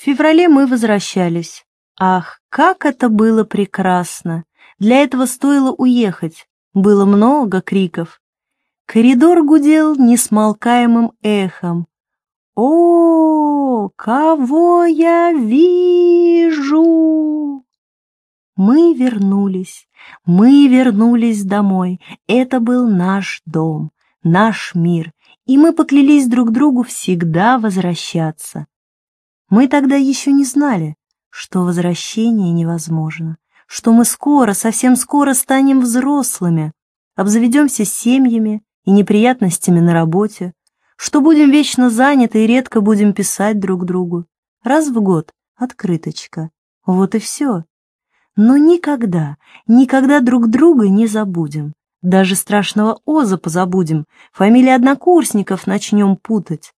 В феврале мы возвращались. Ах, как это было прекрасно! Для этого стоило уехать. Было много криков. Коридор гудел несмолкаемым эхом. «О, кого я вижу!» Мы вернулись, мы вернулись домой. Это был наш дом, наш мир, и мы поклялись друг другу всегда возвращаться. Мы тогда еще не знали, что возвращение невозможно, что мы скоро, совсем скоро станем взрослыми, обзаведемся семьями и неприятностями на работе, что будем вечно заняты и редко будем писать друг другу. Раз в год открыточка. Вот и все. Но никогда, никогда друг друга не забудем. Даже страшного Оза позабудем, фамилии однокурсников начнем путать.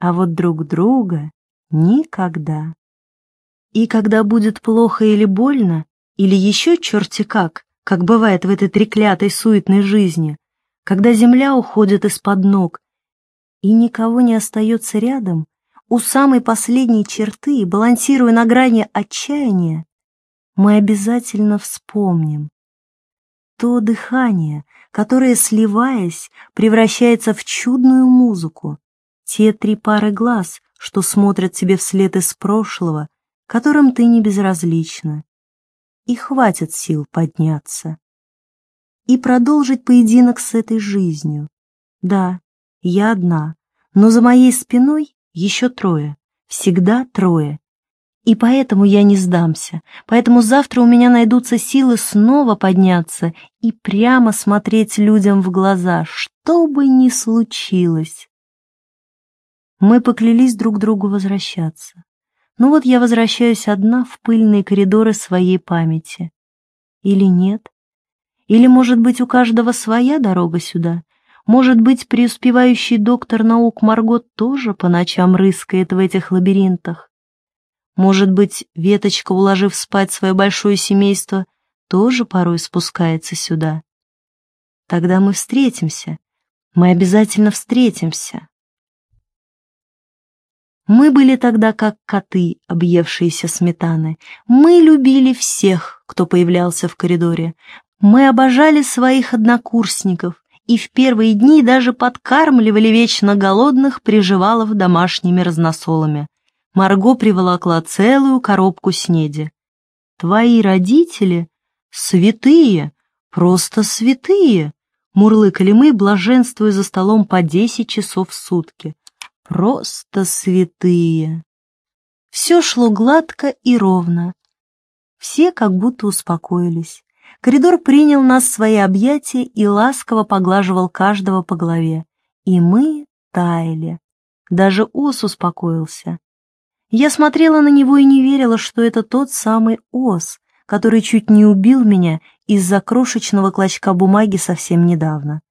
А вот друг друга Никогда. И когда будет плохо или больно, или еще черти как, как бывает в этой треклятой суетной жизни, когда земля уходит из-под ног, и никого не остается рядом, у самой последней черты, балансируя на грани отчаяния, мы обязательно вспомним то дыхание, которое, сливаясь, превращается в чудную музыку, те три пары глаз, что смотрят тебе вслед из прошлого, которым ты не безразлична. И хватит сил подняться. И продолжить поединок с этой жизнью. Да, я одна, но за моей спиной еще трое, всегда трое. И поэтому я не сдамся, поэтому завтра у меня найдутся силы снова подняться и прямо смотреть людям в глаза, что бы ни случилось. Мы поклялись друг другу возвращаться. Ну вот я возвращаюсь одна в пыльные коридоры своей памяти. Или нет? Или, может быть, у каждого своя дорога сюда? Может быть, преуспевающий доктор наук Маргот тоже по ночам рыскает в этих лабиринтах? Может быть, веточка, уложив спать свое большое семейство, тоже порой спускается сюда? Тогда мы встретимся. Мы обязательно встретимся. Мы были тогда как коты, объевшиеся сметаны. Мы любили всех, кто появлялся в коридоре. Мы обожали своих однокурсников и в первые дни даже подкармливали вечно голодных приживалов домашними разносолами. Марго приволокла целую коробку снеди. «Твои родители святые, просто святые!» Мурлыкали мы, блаженствуя за столом по десять часов в сутки. Просто святые. Все шло гладко и ровно. Все как будто успокоились. Коридор принял нас в свои объятия и ласково поглаживал каждого по голове. И мы таяли. Даже Ос успокоился. Я смотрела на него и не верила, что это тот самый Ос, который чуть не убил меня из-за крошечного клочка бумаги совсем недавно.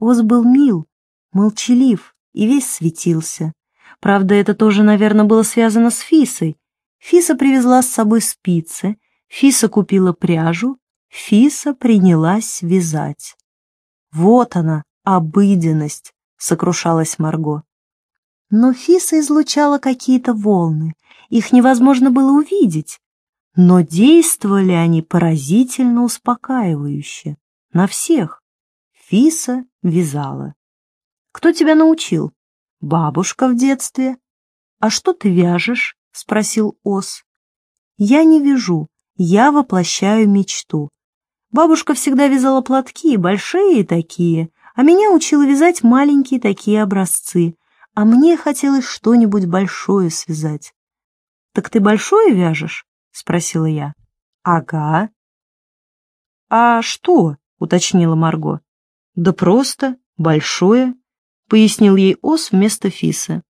Ос был мил, молчалив, и весь светился. Правда, это тоже, наверное, было связано с Фисой. Фиса привезла с собой спицы, Фиса купила пряжу, Фиса принялась вязать. «Вот она, обыденность!» — сокрушалась Марго. Но Фиса излучала какие-то волны, их невозможно было увидеть, но действовали они поразительно успокаивающе. На всех. Фиса вязала. Кто тебя научил? Бабушка в детстве. А что ты вяжешь? Спросил Ос. Я не вяжу, я воплощаю мечту. Бабушка всегда вязала платки, большие такие, а меня учила вязать маленькие такие образцы, а мне хотелось что-нибудь большое связать. «Так ты большое вяжешь?» — спросила я. «Ага». «А что?» — уточнила Марго. «Да просто, большое. — пояснил ей Ос вместо Фисы.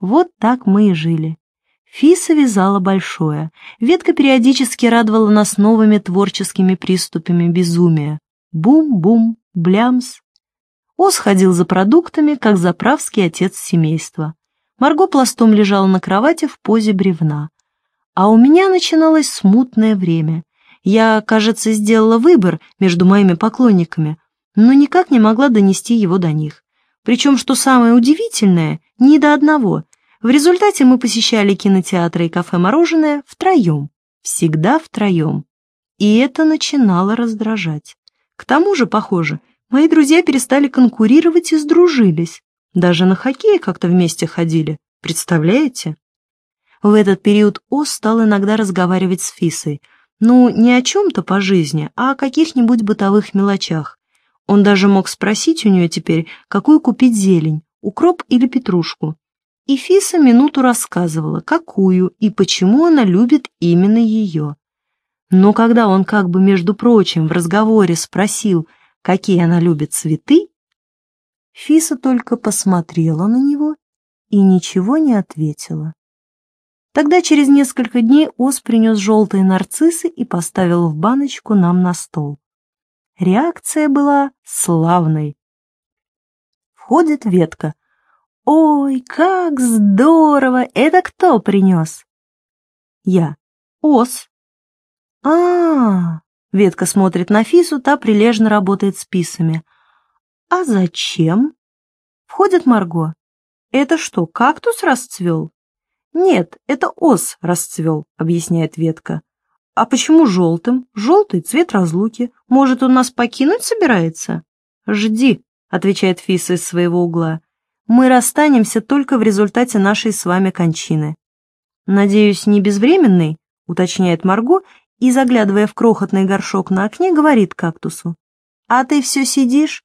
Вот так мы и жили. Фиса вязала большое. Ветка периодически радовала нас новыми творческими приступами безумия. Бум-бум, блямс. Ос ходил за продуктами, как заправский отец семейства. Марго пластом лежала на кровати в позе бревна. А у меня начиналось смутное время. Я, кажется, сделала выбор между моими поклонниками, но никак не могла донести его до них. Причем, что самое удивительное, ни до одного. В результате мы посещали кинотеатры и кафе-мороженое втроем, всегда втроем. И это начинало раздражать. К тому же, похоже, мои друзья перестали конкурировать и сдружились. Даже на хоккей как-то вместе ходили. Представляете? В этот период О стал иногда разговаривать с Фисой. Ну, не о чем-то по жизни, а о каких-нибудь бытовых мелочах. Он даже мог спросить у нее теперь, какую купить зелень, укроп или петрушку. И Фиса минуту рассказывала, какую и почему она любит именно ее. Но когда он как бы, между прочим, в разговоре спросил, какие она любит цветы, Фиса только посмотрела на него и ничего не ответила. Тогда через несколько дней Ос принес желтые нарциссы и поставил в баночку нам на стол. Реакция была славной. Входит ветка. «Ой, как здорово! Это кто принес?» Я. «Ос». А, -а, а Ветка смотрит на Фису, та прилежно работает с писами. «А зачем?» Входит Марго. «Это что, кактус расцвел?» «Нет, это ос расцвел», — объясняет ветка. «А почему желтым? Желтый — цвет разлуки. Может, он нас покинуть собирается?» «Жди», — отвечает Фиса из своего угла. «Мы расстанемся только в результате нашей с вами кончины». «Надеюсь, не безвременный?» — уточняет Марго и, заглядывая в крохотный горшок на окне, говорит кактусу. «А ты все сидишь?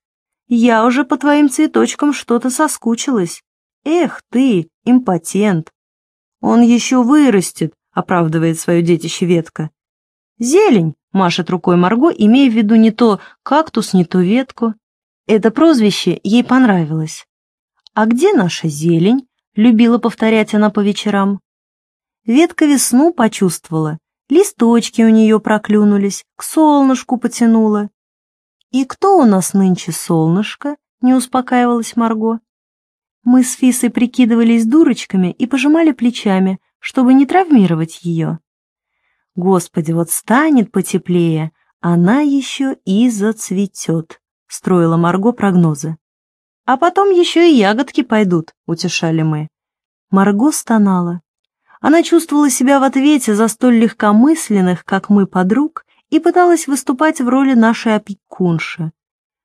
Я уже по твоим цветочкам что-то соскучилась. Эх ты, импотент!» «Он еще вырастет», — оправдывает свое детище ветка. «Зелень», — машет рукой Марго, имея в виду не то кактус, не то ветку. Это прозвище ей понравилось. «А где наша зелень?» — любила повторять она по вечерам. Ветка весну почувствовала, листочки у нее проклюнулись, к солнышку потянула. «И кто у нас нынче солнышко?» — не успокаивалась Марго. Мы с Фисой прикидывались дурочками и пожимали плечами, чтобы не травмировать ее. Господи, вот станет потеплее, она еще и зацветет, строила Марго прогнозы. А потом еще и ягодки пойдут, утешали мы. Марго стонала. Она чувствовала себя в ответе за столь легкомысленных, как мы, подруг, и пыталась выступать в роли нашей опекунши.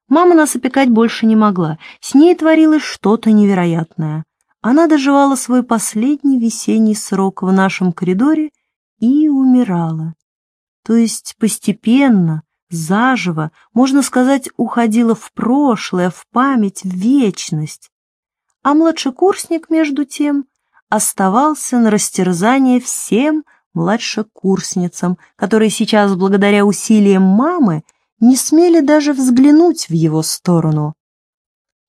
Мама нас опекать больше не могла, с ней творилось что-то невероятное. Она доживала свой последний весенний срок в нашем коридоре и умирала. То есть постепенно, заживо, можно сказать, уходила в прошлое, в память, в вечность. А младшекурсник, между тем, оставался на растерзание всем младшекурсницам, которые сейчас, благодаря усилиям мамы, не смели даже взглянуть в его сторону.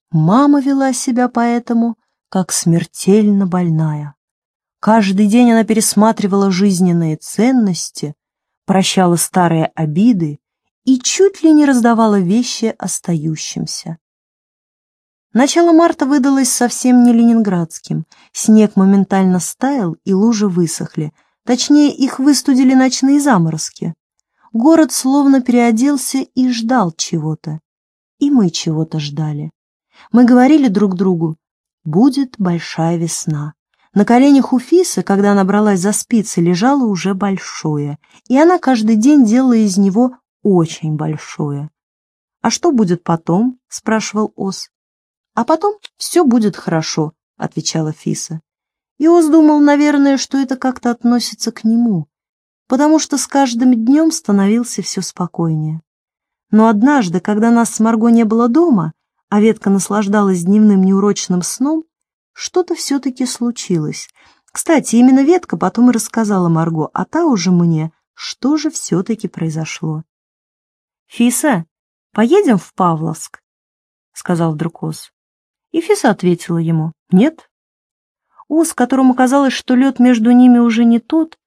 Мама вела себя поэтому, как смертельно больная. Каждый день она пересматривала жизненные ценности, прощала старые обиды и чуть ли не раздавала вещи остающимся. Начало марта выдалось совсем не ленинградским. Снег моментально стаял, и лужи высохли. Точнее, их выстудили ночные заморозки. Город словно переоделся и ждал чего-то. И мы чего-то ждали. Мы говорили друг другу, будет большая весна. На коленях у Фисы, когда она бралась за спицы, лежало уже большое, и она каждый день делала из него очень большое. «А что будет потом?» — спрашивал Ос. «А потом все будет хорошо», — отвечала Фиса. И Ос думал, наверное, что это как-то относится к нему, потому что с каждым днем становился все спокойнее. Но однажды, когда нас с Марго не было дома, а ветка наслаждалась дневным неурочным сном, что-то все-таки случилось. Кстати, именно ветка потом и рассказала Марго, а та уже мне, что же все-таки произошло. «Фиса, поедем в Павловск?» — сказал вдруг Ос. И Фиса ответила ему, «Нет». Ос, которому казалось, что лед между ними уже не тот,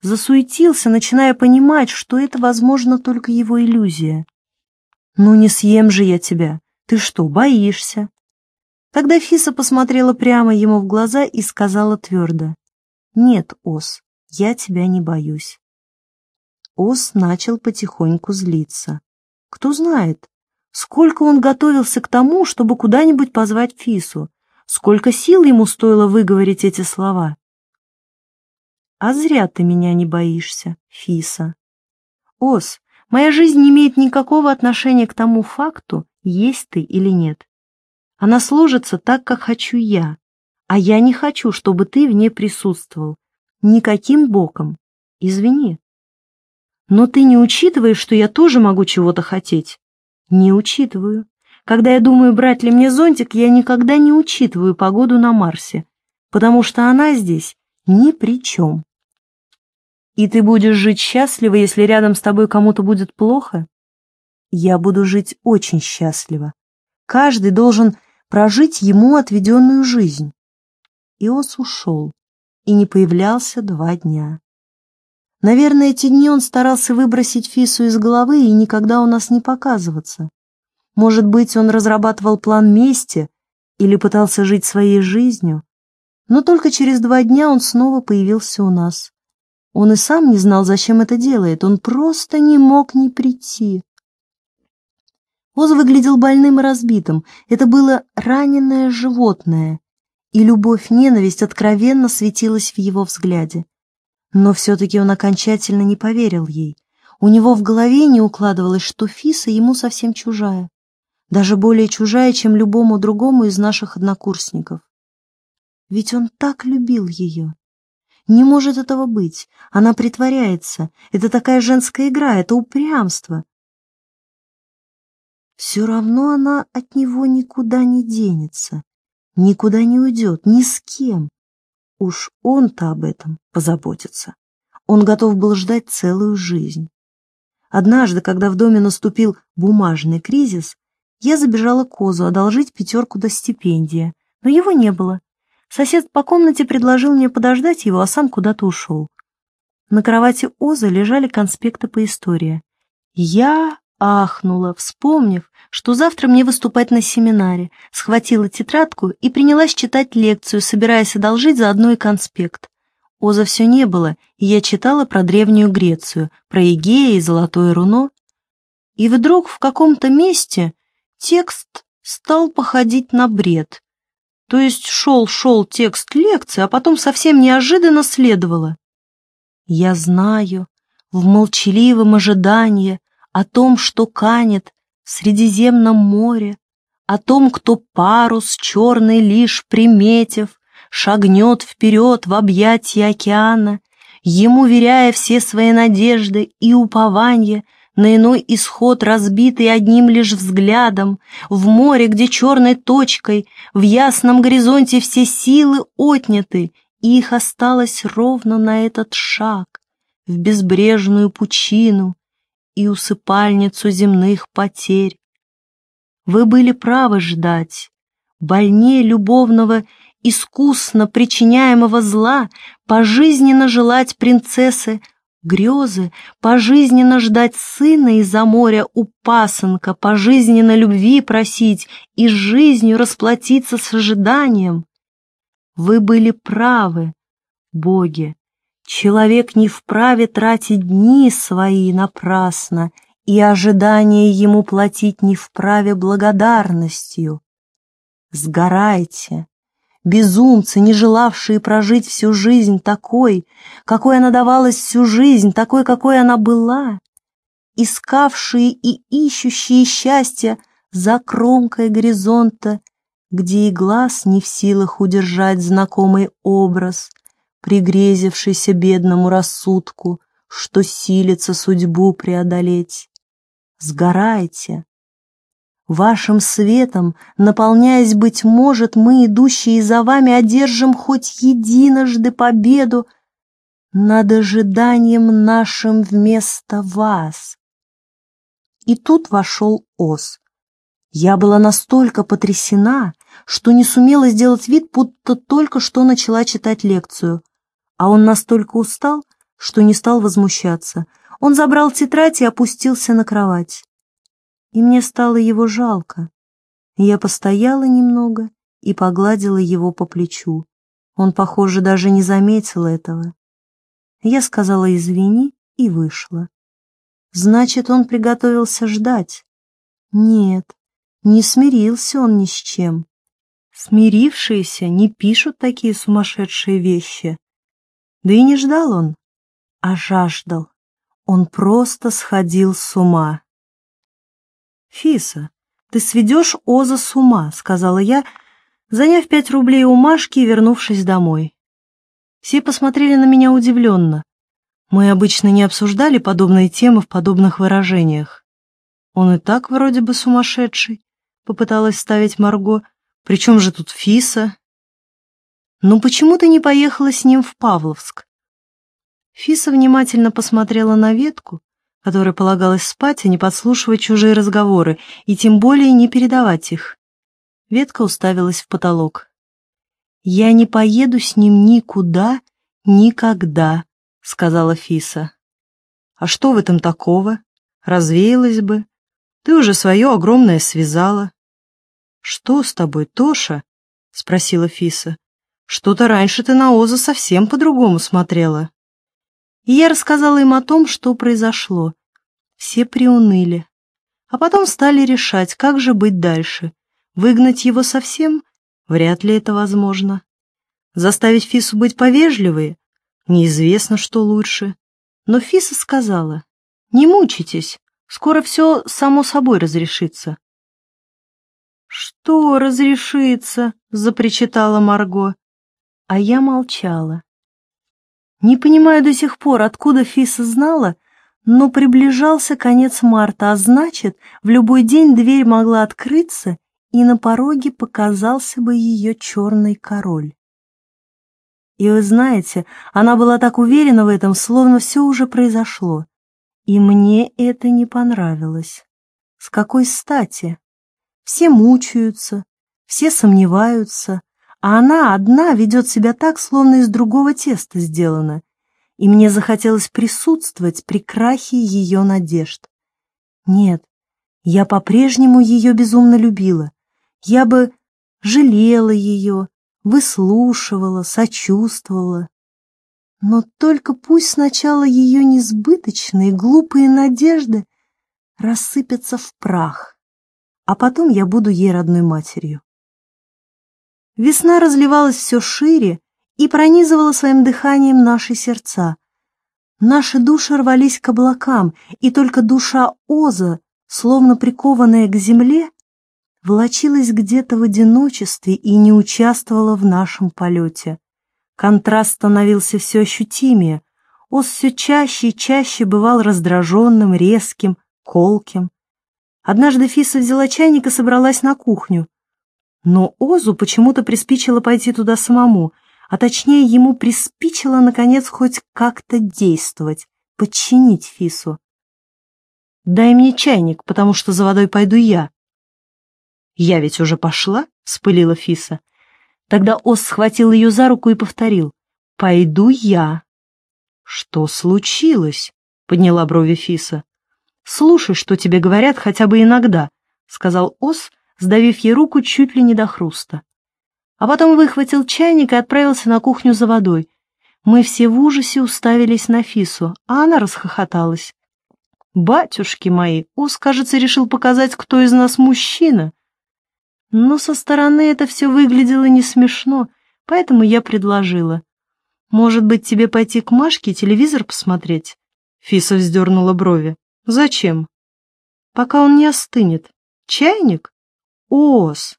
засуетился, начиная понимать, что это, возможно, только его иллюзия. «Ну не съем же я тебя. Ты что, боишься?» Тогда Фиса посмотрела прямо ему в глаза и сказала твердо, «Нет, Ос, я тебя не боюсь». Ос начал потихоньку злиться. Кто знает, сколько он готовился к тому, чтобы куда-нибудь позвать Фису, Сколько сил ему стоило выговорить эти слова? А зря ты меня не боишься, Фиса. Ос, моя жизнь не имеет никакого отношения к тому факту, есть ты или нет. Она сложится так, как хочу я, а я не хочу, чтобы ты в ней присутствовал. Никаким боком. Извини. Но ты не учитываешь, что я тоже могу чего-то хотеть? Не учитываю. Когда я думаю, брать ли мне зонтик, я никогда не учитываю погоду на Марсе, потому что она здесь ни при чем. И ты будешь жить счастливо, если рядом с тобой кому-то будет плохо? Я буду жить очень счастливо. Каждый должен прожить ему отведенную жизнь. Иос ушел и не появлялся два дня. Наверное, эти дни он старался выбросить Фису из головы и никогда у нас не показываться. Может быть, он разрабатывал план мести или пытался жить своей жизнью. Но только через два дня он снова появился у нас. Он и сам не знал, зачем это делает, он просто не мог не прийти. Оз выглядел больным и разбитым. Это было раненое животное, и любовь-ненависть откровенно светилась в его взгляде. Но все-таки он окончательно не поверил ей. У него в голове не укладывалось, что Фиса ему совсем чужая. Даже более чужая, чем любому другому из наших однокурсников. Ведь он так любил ее. Не может этого быть. Она притворяется. Это такая женская игра, это упрямство. Все равно она от него никуда не денется, никуда не уйдет, ни с кем. Уж он-то об этом позаботится. Он готов был ждать целую жизнь. Однажды, когда в доме наступил бумажный кризис, я забежала к Озу одолжить пятерку до стипендия, но его не было. Сосед по комнате предложил мне подождать его, а сам куда-то ушел. На кровати Оза лежали конспекты по истории. Я ахнула, вспомнив, что завтра мне выступать на семинаре, схватила тетрадку и принялась читать лекцию, собираясь одолжить заодно и конспект. Оза все не было, и я читала про Древнюю Грецию, про Эгея и Золотое Руно. И вдруг в каком-то месте текст стал походить на бред. То есть шел-шел текст лекции, а потом совсем неожиданно следовало. Я знаю, в молчаливом ожидании о том, что канет в Средиземном море, о том, кто парус черный лишь приметив, шагнет вперед в объятия океана, ему веряя все свои надежды и упования на иной исход, разбитый одним лишь взглядом, в море, где черной точкой, в ясном горизонте все силы отняты, и их осталось ровно на этот шаг, в безбрежную пучину, и усыпальницу земных потерь. Вы были правы ждать, больнее любовного, искусно причиняемого зла, пожизненно желать принцессы грезы, пожизненно ждать сына из-за моря у пасынка, пожизненно любви просить и жизнью расплатиться с ожиданием. Вы были правы, боги, Человек не вправе тратить дни свои напрасно, и ожидание ему платить не вправе благодарностью. Сгорайте, безумцы, не желавшие прожить всю жизнь такой, какой она давалась всю жизнь, такой, какой она была, искавшие и ищущие счастья за кромкой горизонта, где и глаз не в силах удержать знакомый образ, пригрезившийся бедному рассудку, что силится судьбу преодолеть. Сгорайте! Вашим светом, наполняясь, быть может, мы, идущие за вами, одержим хоть единожды победу над ожиданием нашим вместо вас. И тут вошел Оз. Я была настолько потрясена, что не сумела сделать вид, будто только что начала читать лекцию. А он настолько устал, что не стал возмущаться. Он забрал тетрадь и опустился на кровать. И мне стало его жалко. Я постояла немного и погладила его по плечу. Он, похоже, даже не заметил этого. Я сказала «извини» и вышла. Значит, он приготовился ждать. Нет, не смирился он ни с чем. Смирившиеся не пишут такие сумасшедшие вещи. Да и не ждал он, а жаждал. Он просто сходил с ума. «Фиса, ты сведешь Оза с ума», — сказала я, заняв пять рублей у Машки и вернувшись домой. Все посмотрели на меня удивленно. Мы обычно не обсуждали подобные темы в подобных выражениях. Он и так вроде бы сумасшедший, попыталась ставить Марго. Причем же тут Фиса? Ну почему ты не поехала с ним в Павловск? Фиса внимательно посмотрела на ветку, которой полагалось спать, а не подслушивать чужие разговоры, и тем более не передавать их. Ветка уставилась в потолок. «Я не поеду с ним никуда, никогда», — сказала Фиса. «А что в этом такого? Развеялась бы. Ты уже свое огромное связала». «Что с тобой, Тоша?» — спросила Фиса. «Что-то раньше ты на Оза совсем по-другому смотрела». И я рассказала им о том, что произошло. Все приуныли. А потом стали решать, как же быть дальше. Выгнать его совсем? Вряд ли это возможно. Заставить Фису быть повежливой? Неизвестно, что лучше. Но Фиса сказала, не мучитесь, скоро все само собой разрешится. «Что разрешится?» — запричитала Марго. А я молчала. Не понимаю до сих пор, откуда Фиса знала, но приближался конец марта, а значит, в любой день дверь могла открыться, и на пороге показался бы ее черный король. И вы знаете, она была так уверена в этом, словно все уже произошло. И мне это не понравилось. С какой стати? Все мучаются, все сомневаются, а она одна ведет себя так, словно из другого теста сделана, и мне захотелось присутствовать при крахе ее надежд. Нет, я по-прежнему ее безумно любила. Я бы жалела ее, выслушивала, сочувствовала. Но только пусть сначала ее несбыточные глупые надежды рассыпятся в прах, а потом я буду ей родной матерью. Весна разливалась все шире и пронизывала своим дыханием наши сердца. Наши души рвались к облакам, и только душа Оза, словно прикованная к земле, волочилась где-то в одиночестве и не участвовала в нашем полете. Контраст становился все ощутимее. Оз все чаще и чаще бывал раздраженным, резким, колким. Однажды Фиса взяла чайник и собралась на кухню. Но Озу почему-то приспичило пойти туда самому, а точнее ему приспичило, наконец, хоть как-то действовать, подчинить Фису. «Дай мне чайник, потому что за водой пойду я». «Я ведь уже пошла?» — спылила Фиса. Тогда Оз схватил ее за руку и повторил. «Пойду я». «Что случилось?» — подняла брови Фиса. «Слушай, что тебе говорят хотя бы иногда», — сказал Оз, сдавив ей руку чуть ли не до хруста. А потом выхватил чайник и отправился на кухню за водой. Мы все в ужасе уставились на Фису, а она расхохоталась. «Батюшки мои, Ус, кажется, решил показать, кто из нас мужчина». Но со стороны это все выглядело не смешно, поэтому я предложила. «Может быть, тебе пойти к Машке телевизор посмотреть?» Фиса вздернула брови. «Зачем?» «Пока он не остынет. Чайник?» Ос.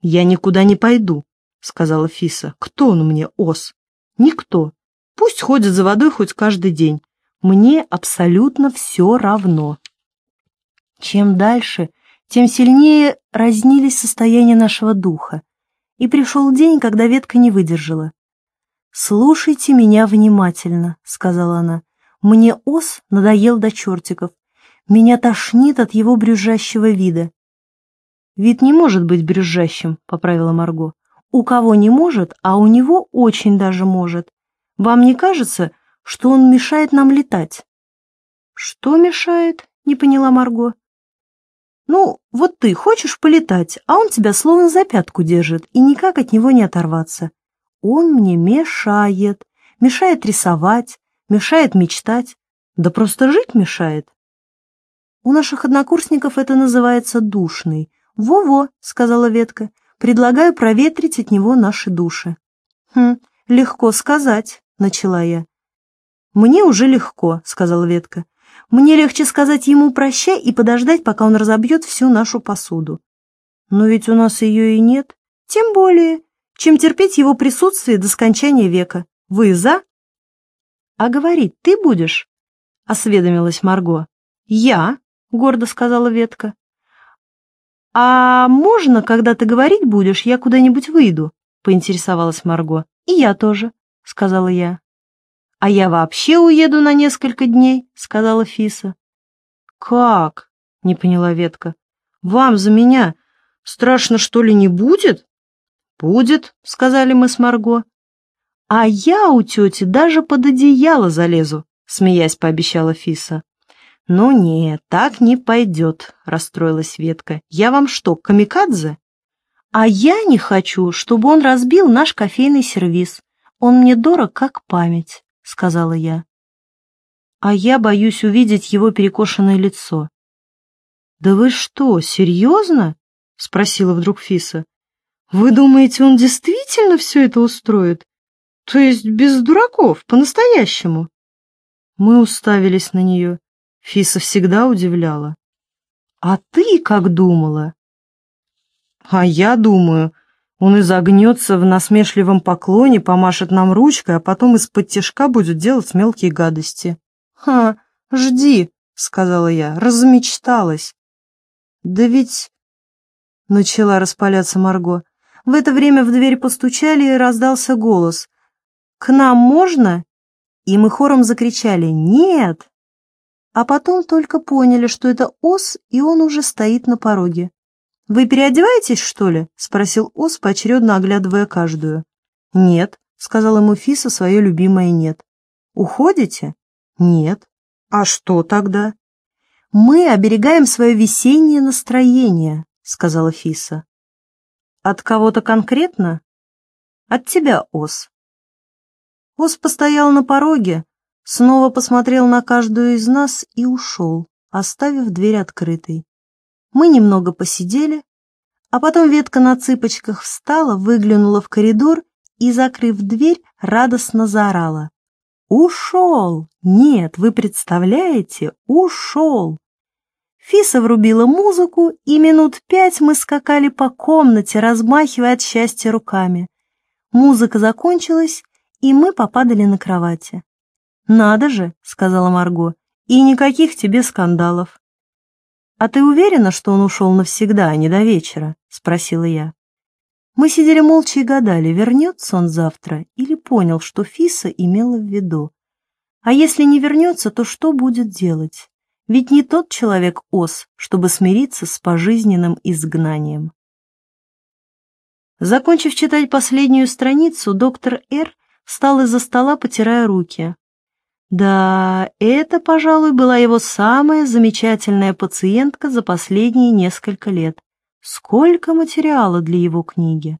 Я никуда не пойду, сказала Фиса. Кто он мне, Ос? Никто. Пусть ходит за водой хоть каждый день. Мне абсолютно все равно. Чем дальше, тем сильнее разнились состояния нашего духа. И пришел день, когда ветка не выдержала. «Слушайте меня внимательно», — сказала она. «Мне ос надоел до чертиков. Меня тошнит от его брюзжащего вида. «Вид не может быть брюзжащим», — поправила Марго. «У кого не может, а у него очень даже может. Вам не кажется, что он мешает нам летать?» «Что мешает?» — не поняла Марго. «Ну, вот ты хочешь полетать, а он тебя словно за пятку держит, и никак от него не оторваться. Он мне мешает, мешает рисовать, мешает мечтать, да просто жить мешает». У наших однокурсников это называется душный — «Во-во», — сказала ветка, — Предлагаю проветрить от него наши души». «Хм, легко сказать», — начала я. «Мне уже легко», — сказала ветка. «Мне легче сказать ему прощай и подождать, пока он разобьет всю нашу посуду». «Но ведь у нас ее и нет. Тем более, чем терпеть его присутствие до скончания века. Вы за?» «А говорить ты будешь?» — осведомилась Марго. «Я», — гордо сказала ветка. «А можно, когда ты говорить будешь, я куда-нибудь выйду?» — поинтересовалась Марго. «И я тоже», — сказала я. «А я вообще уеду на несколько дней», — сказала Фиса. «Как?» — не поняла ветка. «Вам за меня страшно, что ли, не будет?» «Будет», — сказали мы с Марго. «А я у тети даже под одеяло залезу», — смеясь пообещала Фиса. «Ну нет, так не пойдет», — расстроилась Ветка. «Я вам что, камикадзе?» «А я не хочу, чтобы он разбил наш кофейный сервиз. Он мне дорог, как память», — сказала я. «А я боюсь увидеть его перекошенное лицо». «Да вы что, серьезно?» — спросила вдруг Фиса. «Вы думаете, он действительно все это устроит? То есть без дураков, по-настоящему?» Мы уставились на нее. Фиса всегда удивляла. «А ты как думала?» «А я думаю, он изогнется в насмешливом поклоне, помашет нам ручкой, а потом из-под тяжка будет делать мелкие гадости». «Ха, жди», — сказала я, — размечталась. «Да ведь...» — начала распаляться Марго. В это время в дверь постучали, и раздался голос. «К нам можно?» И мы хором закричали «Нет!» А потом только поняли, что это Ос, и он уже стоит на пороге. «Вы переодеваетесь, что ли?» — спросил Ос, поочередно оглядывая каждую. «Нет», — сказала ему Фиса свое любимое «нет». «Уходите?» «Нет». «А что тогда?» «Мы оберегаем свое весеннее настроение», — сказала Фиса. «От кого-то конкретно?» «От тебя, Ос». Ос постоял на пороге, снова посмотрел на каждую из нас и ушел, оставив дверь открытой. Мы немного посидели, а потом ветка на цыпочках встала, выглянула в коридор и, закрыв дверь, радостно заорала. «Ушел! Нет, вы представляете, ушел!» Фиса врубила музыку, и минут пять мы скакали по комнате, размахивая от счастья руками. Музыка закончилась, и мы попадали на кровати. «Надо же», — сказала Марго, — «и никаких тебе скандалов». «А ты уверена, что он ушел навсегда, а не до вечера?» — спросила я. Мы сидели молча и гадали, вернется он завтра или понял, что Фиса имела в виду. А если не вернется, то что будет делать? Ведь не тот человек ос, чтобы смириться с пожизненным изгнанием. Закончив читать последнюю страницу, доктор Р. встал из-за стола, потирая руки. Да, это, пожалуй, была его самая замечательная пациентка за последние несколько лет. Сколько материала для его книги.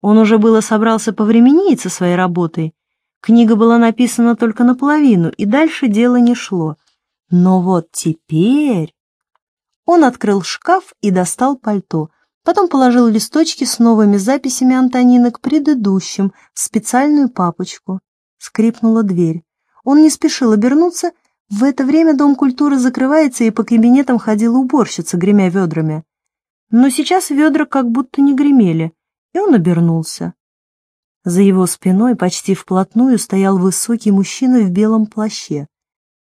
Он уже было собрался повременить со своей работой. Книга была написана только наполовину, и дальше дело не шло. Но вот теперь... Он открыл шкаф и достал пальто, потом положил листочки с новыми записями Антонины к предыдущим в специальную папочку. Скрипнула дверь. Он не спешил обернуться. В это время Дом культуры закрывается, и по кабинетам ходила уборщица, гремя ведрами. Но сейчас ведра как будто не гремели, и он обернулся. За его спиной почти вплотную стоял высокий мужчина в белом плаще.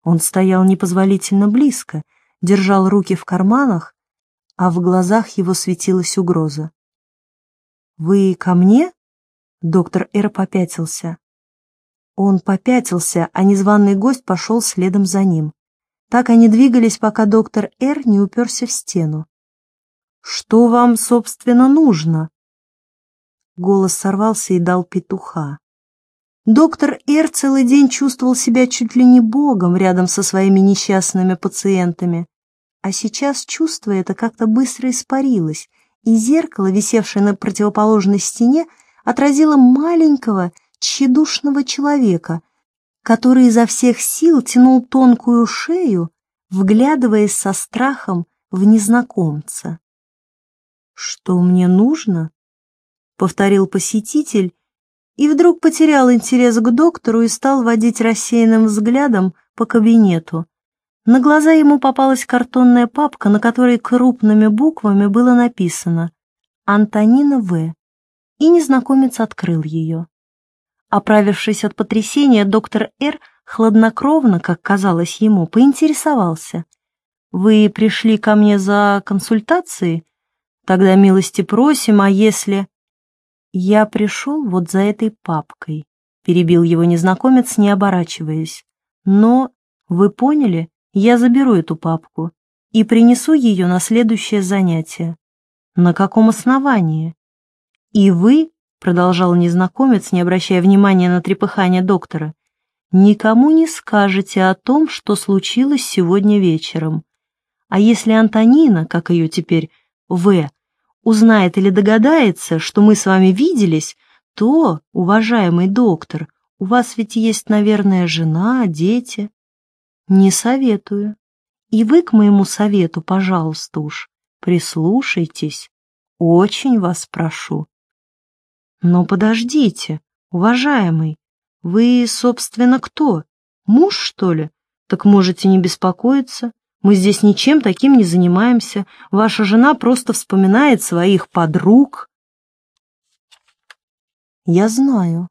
Он стоял непозволительно близко, держал руки в карманах, а в глазах его светилась угроза. «Вы ко мне?» Доктор Эр попятился. Он попятился, а незваный гость пошел следом за ним. Так они двигались, пока доктор Р не уперся в стену. «Что вам, собственно, нужно?» Голос сорвался и дал петуха. Доктор Р целый день чувствовал себя чуть ли не богом рядом со своими несчастными пациентами. А сейчас чувство это как-то быстро испарилось, и зеркало, висевшее на противоположной стене, отразило маленького, тщедушного человека, который изо всех сил тянул тонкую шею, вглядываясь со страхом в незнакомца. «Что мне нужно?» повторил посетитель, и вдруг потерял интерес к доктору и стал водить рассеянным взглядом по кабинету. На глаза ему попалась картонная папка, на которой крупными буквами было написано «Антонина В». И незнакомец открыл ее. Оправившись от потрясения, доктор Р. хладнокровно, как казалось ему, поинтересовался. «Вы пришли ко мне за консультацией? Тогда милости просим, а если...» «Я пришел вот за этой папкой», — перебил его незнакомец, не оборачиваясь. «Но, вы поняли, я заберу эту папку и принесу ее на следующее занятие». «На каком основании?» «И вы», — продолжал незнакомец, не обращая внимания на трепыхание доктора, «никому не скажете о том, что случилось сегодня вечером. А если Антонина, как ее теперь, В, узнает или догадается, что мы с вами виделись, то, уважаемый доктор, у вас ведь есть, наверное, жена, дети. Не советую. И вы к моему совету, пожалуйста уж, прислушайтесь. Очень вас прошу. Но подождите, уважаемый, вы, собственно, кто? Муж, что ли? Так можете не беспокоиться. Мы здесь ничем таким не занимаемся. Ваша жена просто вспоминает своих подруг. Я знаю.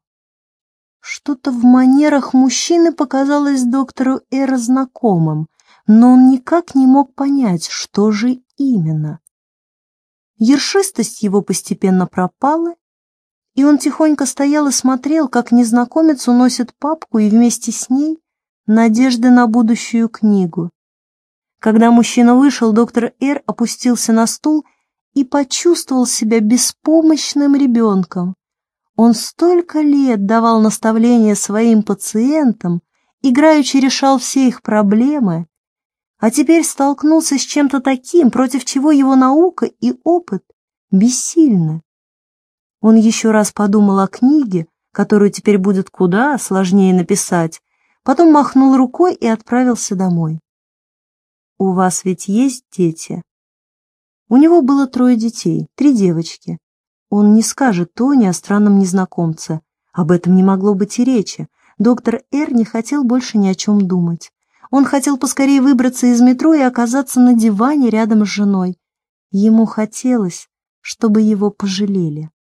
Что-то в манерах мужчины показалось доктору Эра знакомым, но он никак не мог понять, что же именно. Ершистость его постепенно пропала, и он тихонько стоял и смотрел, как незнакомец уносит папку и вместе с ней надежды на будущую книгу. Когда мужчина вышел, доктор Р опустился на стул и почувствовал себя беспомощным ребенком. Он столько лет давал наставления своим пациентам, играючи решал все их проблемы, а теперь столкнулся с чем-то таким, против чего его наука и опыт бессильны. Он еще раз подумал о книге, которую теперь будет куда сложнее написать, потом махнул рукой и отправился домой. «У вас ведь есть дети?» У него было трое детей, три девочки. Он не скажет Тони о странном незнакомце. Об этом не могло быть и речи. Доктор Эр не хотел больше ни о чем думать. Он хотел поскорее выбраться из метро и оказаться на диване рядом с женой. Ему хотелось, чтобы его пожалели.